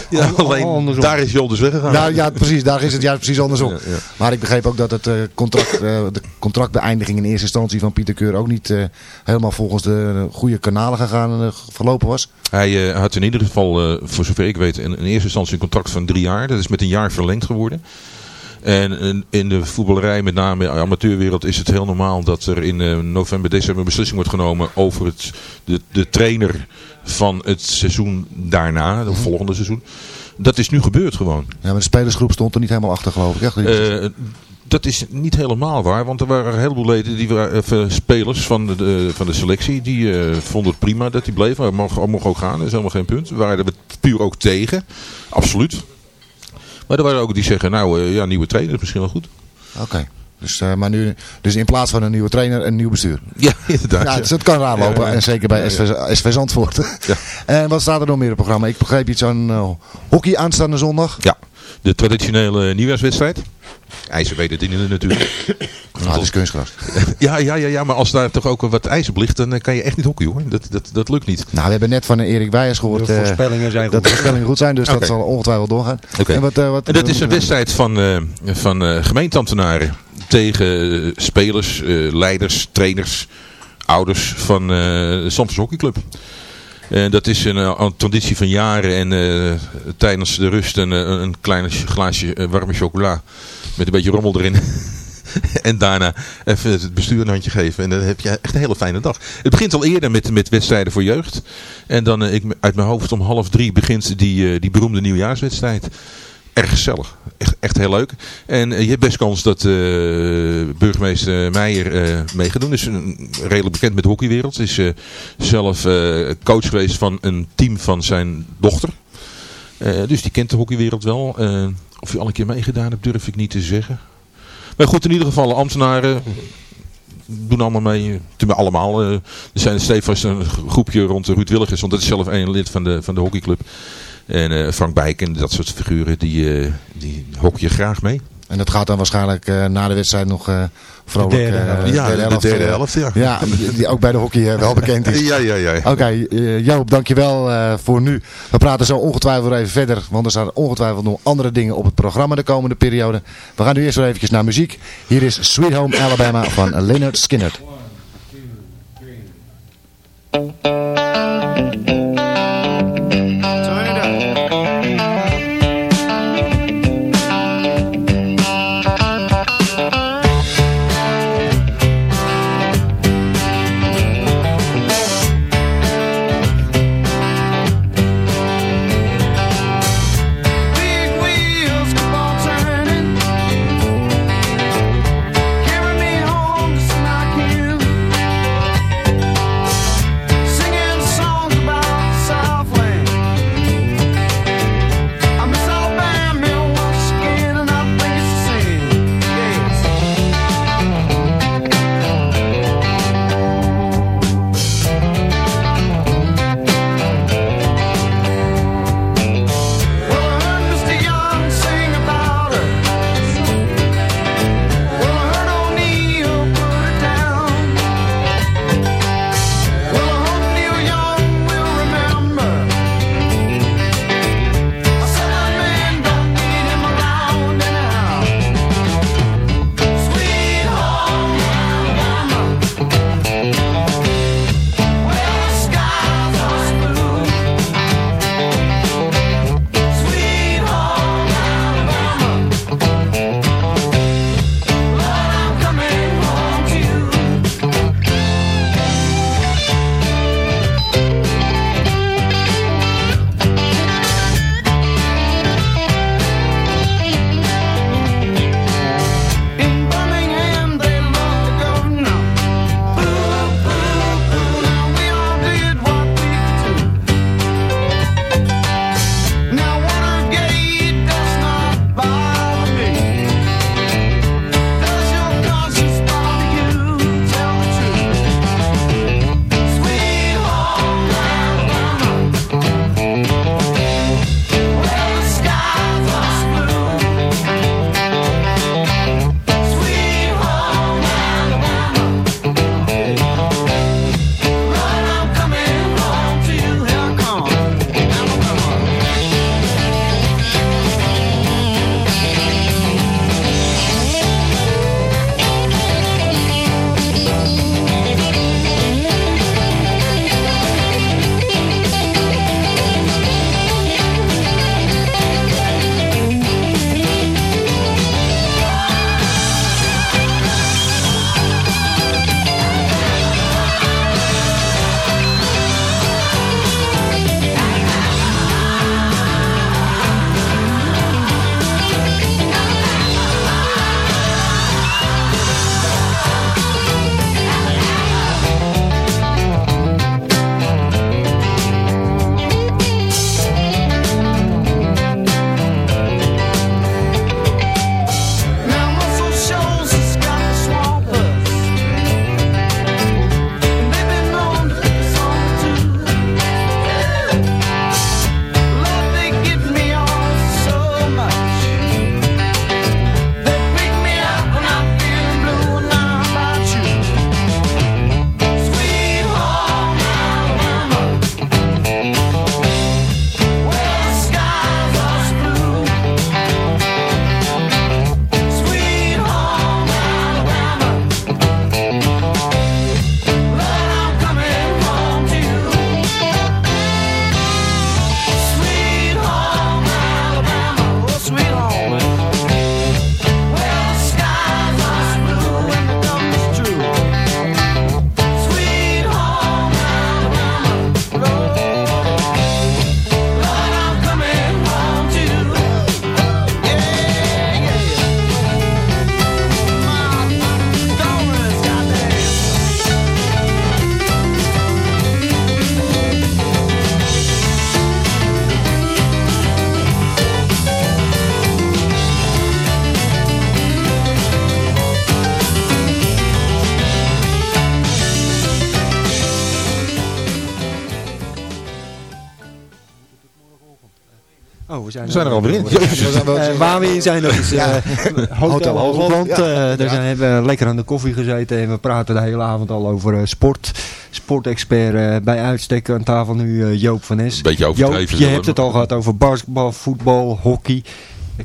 Ja, (laughs) alleen andersom. daar is Jol dus weggegaan. nou ja, precies, daar is het juist precies andersom. Ja, ja. Maar ik begreep ook dat het eh, contract, eh, de contractbeëindiging in eerste instantie van Pieter Keur ook niet eh, helemaal volgens de goede kanalen gegaan, eh, verlopen was. Hij eh, had in ieder geval, eh, voor zover ik weet, in, in eerste instantie een contract van drie jaar. Dat is met een jaar verlengd geworden. En in, de voetballerij, met name in de amateurwereld, is het heel normaal dat er in eh, november, december een beslissing wordt genomen over het, de, de trainer van het seizoen daarna, het volgende seizoen. Dat is nu gebeurd gewoon. Ja, maar de spelersgroep stond er niet helemaal achter, geloof ik. Echt, Eh, dat is niet helemaal waar, want er waren een heleboel leden, die waren, eh, spelers van de, van de selectie, die vonden het prima dat hij bleef. Hij mocht, mocht ook gaan, dat is helemaal geen punt. We waren er puur ook tegen, absoluut. Maar er waren ook die zeggen, nou eh, ja, nieuwe trainer is misschien wel goed. Oké. Dus, eh, maar nu, dus in plaats van een nieuwe trainer, een nieuw bestuur. (laughs) Ja, inderdaad. Ja, dus het kan raar lopen. Ja, ja. En zeker bij SV, SV Zandvoort. Ja. (laughs) En wat staat er nog meer op het programma? Ik begreep iets aan eh, hockey aanstaande zondag. Ja, de traditionele nieuwjaarswedstrijd. IJzer weet het in natuurlijk. Nou, (coughs) het is kunstgras. (laughs) Ja, ja, ja, ja, maar als daar toch ook wat ijzer op ligt, dan eh, kan je echt niet hockey hoor. Dat, dat, dat lukt niet. Nou, we hebben net van Erik Wijers gehoord De eh, voorspellingen zijn dat goed. de voorspellingen goed zijn. Dus dat zal ongetwijfeld doorgaan. Oké. En, wat, eh, wat, En dat is een wedstrijd van, eh, van eh, gemeenteambtenaren tegen spelers, eh, leiders, trainers, ouders van eh, de Santos Hockeyclub. En dat is een, een traditie van jaren en eh, tijdens de rust een, een klein glaasje warme chocola met een beetje rommel erin. (laughs) en daarna even het bestuur een handje geven. En dan heb je echt een hele fijne dag. Het begint al eerder met, met wedstrijden voor jeugd. En dan eh, ik, uit mijn hoofd om half drie begint die, eh, die beroemde nieuwjaarswedstrijd. Erg gezellig. Echt, echt heel leuk. En eh, je hebt best kans dat burgemeester Meijer eh mee doen. Is een, redelijk bekend met de hockeywereld. Is zelf coach geweest van een team van zijn dochter. Dus die kent de hockeywereld wel. Of je al een keer meegedaan hebt, durf ik niet te zeggen. Maar goed, in ieder geval, ambtenaren doen allemaal mee. Tenminste, allemaal. eh, er zijn stevast een groepje rond Ruud Willigers. Want dat is zelf een lid van de, van de hockeyclub. En eh, Frank Bijk en dat soort figuren, die, eh die hockeyen graag mee. En dat gaat dan waarschijnlijk eh, na de wedstrijd nog eh vrolijk... De derde eh, helft. Ja, de helft, derde helft, ja. Ja, die, die ook bij de hockey eh, wel bekend is. (laughs) Ja, ja, ja. Oké, eh, Joop, dankjewel eh voor nu. We praten zo ongetwijfeld weer even verder, want er staan ongetwijfeld nog andere dingen op het programma de komende periode. We gaan nu eerst weer eventjes naar muziek. Hier is Sweet Home Alabama van Leonard Skinner. Big we zijn, We zijn er alweer in. (laughs) Eh, waar we in zijn, dat is eh, (laughs) Hotel Hoogland. Eh, daar zijn, hebben we lekker aan de koffie gezeten en we praten de hele avond al over sport. Sportexpert bij uitstek aan tafel nu Joop van Es. Beetje Joop, overdreven. je hebt het al gehad over basketbal, voetbal, hockey.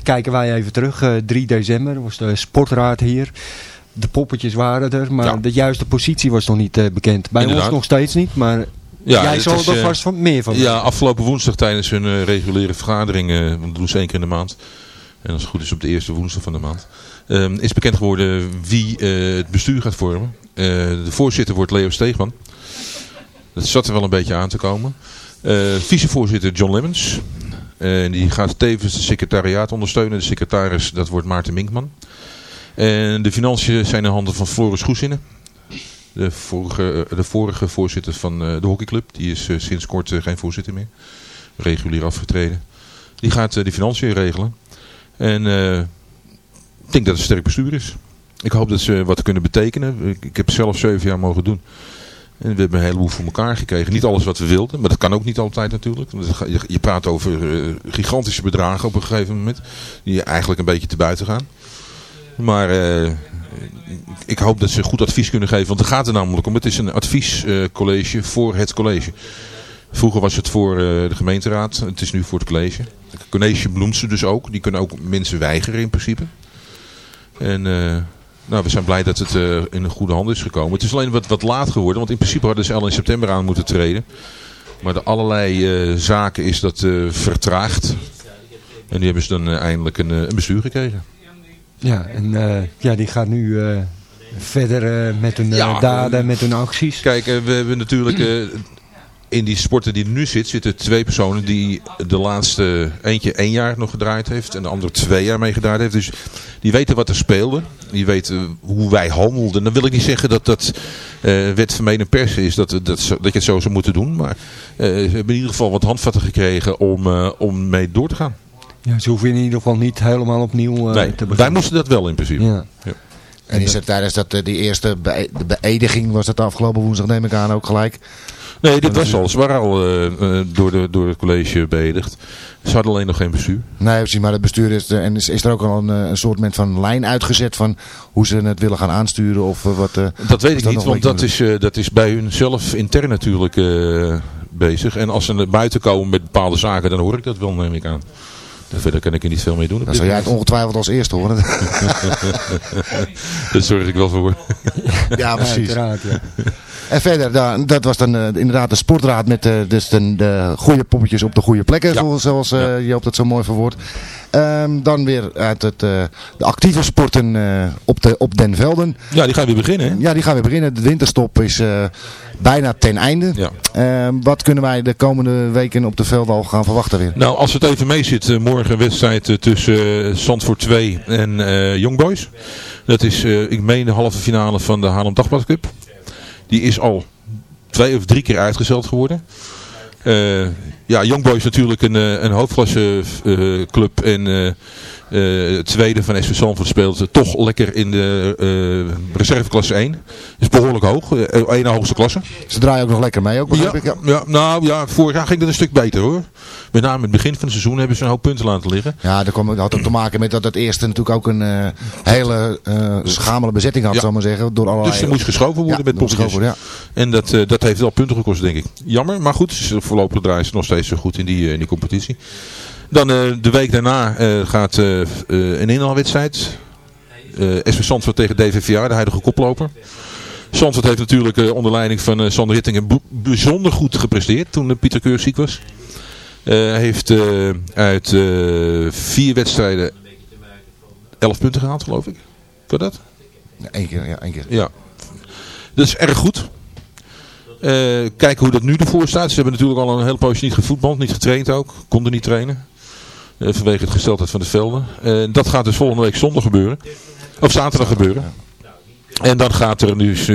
Kijken wij even terug. eh, 3 december was de sportraad hier. De poppetjes waren er, maar Ja. de juiste positie was nog niet bekend. Bij Inderdaad. ons nog steeds niet, maar Ja, jij zal er eh, vast van, meer van Ja, afgelopen woensdag tijdens hun eh, reguliere vergadering, eh, want dat doen ze één keer in de maand. En als het goed is op de eerste woensdag van de maand. ehm, is bekend geworden wie het bestuur gaat vormen. De voorzitter wordt Leo Steegman. Dat zat er wel een beetje aan te komen. Vicevoorzitter John Lemmens. En die gaat tevens de secretariaat ondersteunen. De secretaris, dat wordt Maarten Minkman. En de financiën zijn in handen van Floris Goesinnen. De vorige, eh, de vorige voorzitter van eh, de hockeyclub. Die is eh, sinds kort geen voorzitter meer. Regulier afgetreden. Die gaat de financiën regelen. En ik denk dat het een sterk bestuur is. Ik hoop dat ze wat kunnen betekenen. Ik, heb zelf zeven jaar mogen doen. En we hebben een heleboel voor elkaar gekregen. Niet alles wat we wilden, maar dat kan ook niet altijd natuurlijk. Je, praat over gigantische bedragen op een gegeven moment. Die eigenlijk een beetje te buiten gaan. Maar ik hoop dat ze goed advies kunnen geven. Want het gaat er namelijk om. Het is een adviescollege voor het college. Vroeger was het voor eh, de gemeenteraad. Het is nu voor het college. Het college ze dus ook. Die kunnen ook mensen weigeren in principe. En eh, nou, we zijn blij dat het eh, in goede hand is gekomen. Het is alleen wat, wat laat geworden. Want in principe hadden ze al in september aan moeten treden. Maar de allerlei eh, zaken is dat eh, vertraagd. En die hebben ze dan eh, eindelijk een, eh, een bestuur gekregen. Ja, en eh, ja, die gaat nu eh, verder eh, met hun Ja, daden, met hun acties. Kijk, we hebben natuurlijk in die sporten die er nu zit, zitten twee personen die de laatste eentje één jaar nog gedraaid heeft en de andere twee jaar mee gedraaid heeft. Dus die weten wat er speelde. Die weten hoe wij handelden. Dan wil ik niet zeggen dat dat wet vermeden persen is, dat, dat, dat je het zo zou moeten doen. Maar we hebben in ieder geval wat handvatten gekregen om, om mee door te gaan. Ja, ze hoeven in ieder geval niet helemaal opnieuw eh, nee, te beginnen. wij moesten dat wel in principe. Ja. En is er tijdens dat, eh, die eerste de beëdiging, was dat afgelopen woensdag neem ik aan ook gelijk. Nee, dit was al. Ze waren al eh, door, de, door het college beëdigd. Ze hadden alleen nog geen bestuur. Nee, precies, maar het bestuur is, er- en is, is er ook al een, een soort van lijn uitgezet van hoe ze het willen gaan aansturen of wat... eh, Dat weet ik dat niet, want dat is, eh, dat is bij hun zelf intern natuurlijk eh, bezig. En als ze naar buiten komen met bepaalde zaken, dan hoor ik dat wel, neem ik aan. Daar verder kan ik er niet veel mee doen. dan zou jij het ongetwijfeld als eerste horen. (laughs) Daar zorg ik wel voor. (laughs) ja, precies. Ja. En verder, da- dat was dan eh, inderdaad de sportraad met eh, dus de, de goede poppetjes op de goede plekken, Ja. zoals, zoals eh, Ja. Joop dat zo mooi verwoordt. Ehm, dan weer uit het, eh, de actieve sporten eh, op, de, op Den Velden. Ja, die gaan weer beginnen. Hè? Ja, die gaan weer beginnen. De winterstop is eh, bijna ten einde. Ja. Ehm, wat kunnen wij de komende weken op de velden al gaan verwachten weer? Nou, als het even mee zit, morgen een wedstrijd tussen Zandvoort 2 en Young Boys. Dat is, ik meen, de halve finale van de Haarlem Dagblad Cup. Die is al twee of drie keer uitgesteld geworden. Eh, ja, Young Boys natuurlijk een, eh, een hoofdklasse eh, club. En eh, eh, het tweede van SV Zandvoort speelt toch lekker in de eh, reserveklasse 1. is behoorlijk hoog. eh, één hoogste klasse. Ze draaien ook nog lekker mee, ook Ja, ik. Ja. ja, nou ja, vorig jaar ging dat een stuk beter hoor. Met name in het begin van het seizoen hebben ze een hoop punten laten liggen. Ja, dat kwam- had ook te maken met dat het eerste natuurlijk ook een eh, hele eh schamele bezetting had, Ja. zal maar zeggen. Door allerlei... Dus er moest geschoven worden Ja, met poppetjes. worden, En dat, eh, dat heeft wel punten gekost denk ik. Jammer, maar goed. Voorlopig draaien ze nog steeds zo goed in die, in die competitie. Dan de week daarna gaat een inhaalwedstrijd. Eh SV Zandvoort tegen DVVA, de huidige koploper. Zandvoort heeft natuurlijk onder leiding van Sander Hittingen bo- bijzonder goed gepresteerd toen Pieter Keur ziek was. Eh, heeft eh, uit eh, vier wedstrijden elf punten gehaald geloof ik. Kan dat? Ja, Eén keer, ja, één keer. Ja. Dat is erg goed. Kijken hoe dat nu ervoor staat. Ze hebben natuurlijk al een hele poosje niet gevoetbald, niet getraind ook. Konden niet trainen. Vanwege het gesteldheid van de velden. Dat gaat dus volgende week zondag gebeuren. Of zaterdag gebeuren. En dan gaat er dus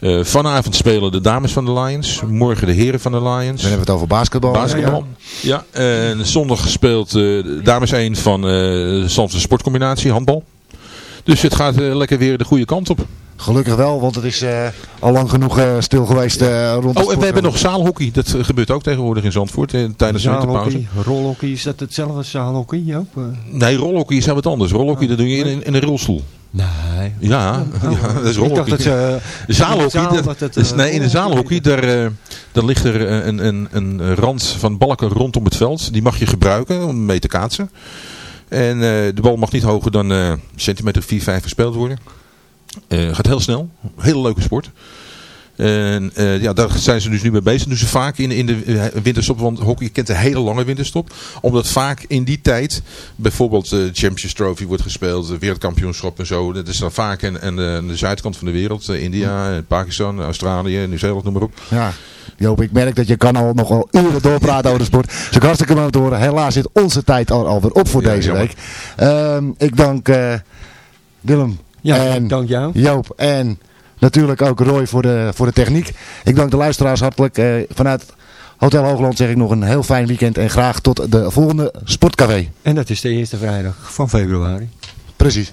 eh, eh, vanavond spelen de dames van de Lions. Morgen de heren van de Lions. Dan hebben we het over basketbal. Basketbal. Ja, en zondag speelt eh, de dames 1 van eh de Zandvoortse sportcombinatie, handbal. Dus het gaat eh, lekker weer de goede kant op. Gelukkig wel, want het is eh, al lang genoeg eh, stil geweest eh, rond de Oh, en we hebben nog zaalhockey. Dat eh, gebeurt ook tegenwoordig in Zandvoort eh, tijdens de winterpauze. Rolhockey, is dat hetzelfde als zaalhockey, Joop? Eh, Nee, rolhockey is wat anders. Rolhockey, dat doe je in, een- in een rolstoel. Nee. Ja, ja (laughs) dat is Ik dacht dat ze... De zaalhockey, zaal dat- dat het, dus eh, nee, in de zaalhockey, daar, eh, daar ligt er eh, een, een, een rand van balken rondom het veld. Die mag je gebruiken om mee te kaatsen. En eh, de bal mag niet hoger dan eh centimeter 4, 5 gespeeld worden. Eh, gaat heel snel. Hele leuke sport. En eh, ja, daar zijn ze dus nu mee bezig. Dat doen ze vaak in, in de eh, winterstop. Want hockey kent een hele lange winterstop. Omdat vaak in die tijd bijvoorbeeld de Champions Trophy wordt gespeeld. De wereldkampioenschap en zo. Dat is dan vaak aan aan de, aan de zuidkant van de wereld. eh, India, eh, Pakistan, Australië, Nieuw-Zeeland, noem maar op. Ja. Joop, ik merk dat je kan al nog wel uren doorpraten over de sport. Dus ik hartstikke leuk te horen. Helaas zit onze tijd al, alweer op voor Ja, deze jammer. week. Ehm, ik dank eh, Willem Ja, en dank jou. Joop en natuurlijk ook Roy voor de, voor de techniek. Ik dank de luisteraars hartelijk. Eh, vanuit Hotel Hoogland zeg ik nog een heel fijn weekend en graag tot de volgende Sportcafé. En dat is de eerste vrijdag van februari. Precies.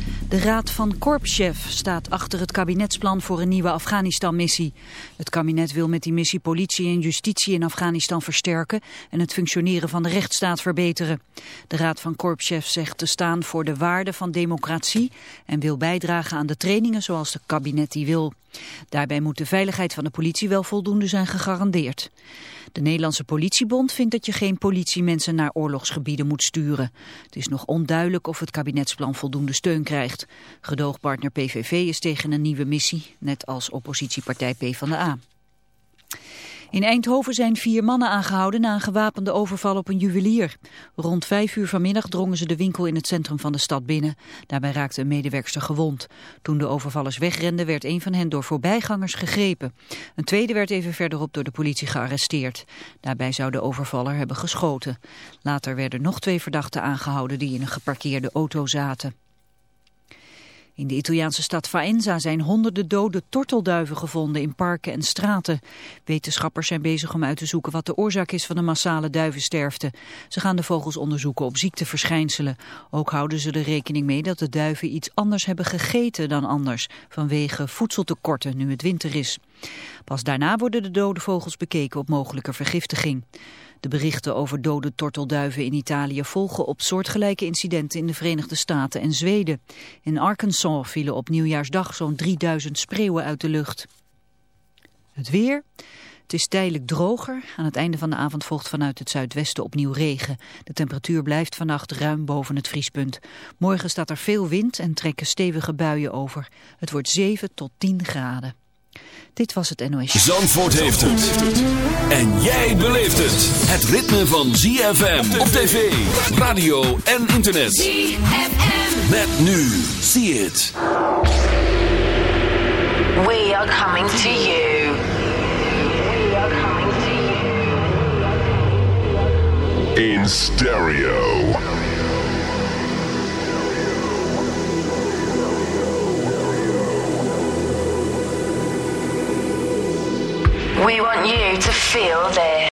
De Raad van Korpschef staat achter het kabinetsplan voor een nieuwe Afghanistan-missie. Het kabinet wil met die missie politie en justitie in Afghanistan versterken en het functioneren van de rechtsstaat verbeteren. De Raad van Korpschefs zegt te staan voor de waarde van democratie en wil bijdragen aan de trainingen zoals het kabinet die wil. Daarbij moet de veiligheid van de politie wel voldoende zijn gegarandeerd. De Nederlandse politiebond vindt dat je geen politiemensen naar oorlogsgebieden moet sturen. Het is nog onduidelijk of het kabinetsplan voldoende steun krijgt. Gedoogpartner PVV is tegen een nieuwe missie, net als oppositiepartij PvdA. In Eindhoven zijn vier mannen aangehouden na een gewapende overval op een juwelier. Rond vijf uur vanmiddag drongen ze de winkel in het centrum van de stad binnen. Daarbij raakte een medewerkster gewond. Toen de overvallers wegrenden werd een van hen door voorbijgangers gegrepen. Een tweede werd even verderop door de politie gearresteerd. Daarbij zou de overvaller hebben geschoten. Later werden nog twee verdachten aangehouden die in een geparkeerde auto zaten. In de Italiaanse stad Faenza zijn honderden dode tortelduiven gevonden in parken en straten. Wetenschappers zijn bezig om uit te zoeken wat de oorzaak is van de massale duivensterfte. Ze gaan de vogels onderzoeken op ziekteverschijnselen. Ook houden ze er rekening mee dat de duiven iets anders hebben gegeten dan anders, vanwege voedseltekorten nu het winter is. Pas daarna worden de dode vogels bekeken op mogelijke vergiftiging. De berichten over dode tortelduiven in Italië volgen op soortgelijke incidenten in de Verenigde Staten en Zweden. In Arkansas vielen op nieuwjaarsdag zo'n 3000 spreeuwen uit de lucht. Het weer. Het is tijdelijk droger. Aan het einde van de avond volgt vanuit het zuidwesten opnieuw regen. De temperatuur blijft vannacht ruim boven het vriespunt. Morgen staat er veel wind en trekken stevige buien over. Het wordt 7 tot 10 graden. Dit was het NOS. Zandvoort heeft het. En jij beleeft het. Het ritme van ZFM op tv, radio en internet. ZFM. Met nu. See it. We are coming to you. We are coming to you. in stereo. We want you to feel this.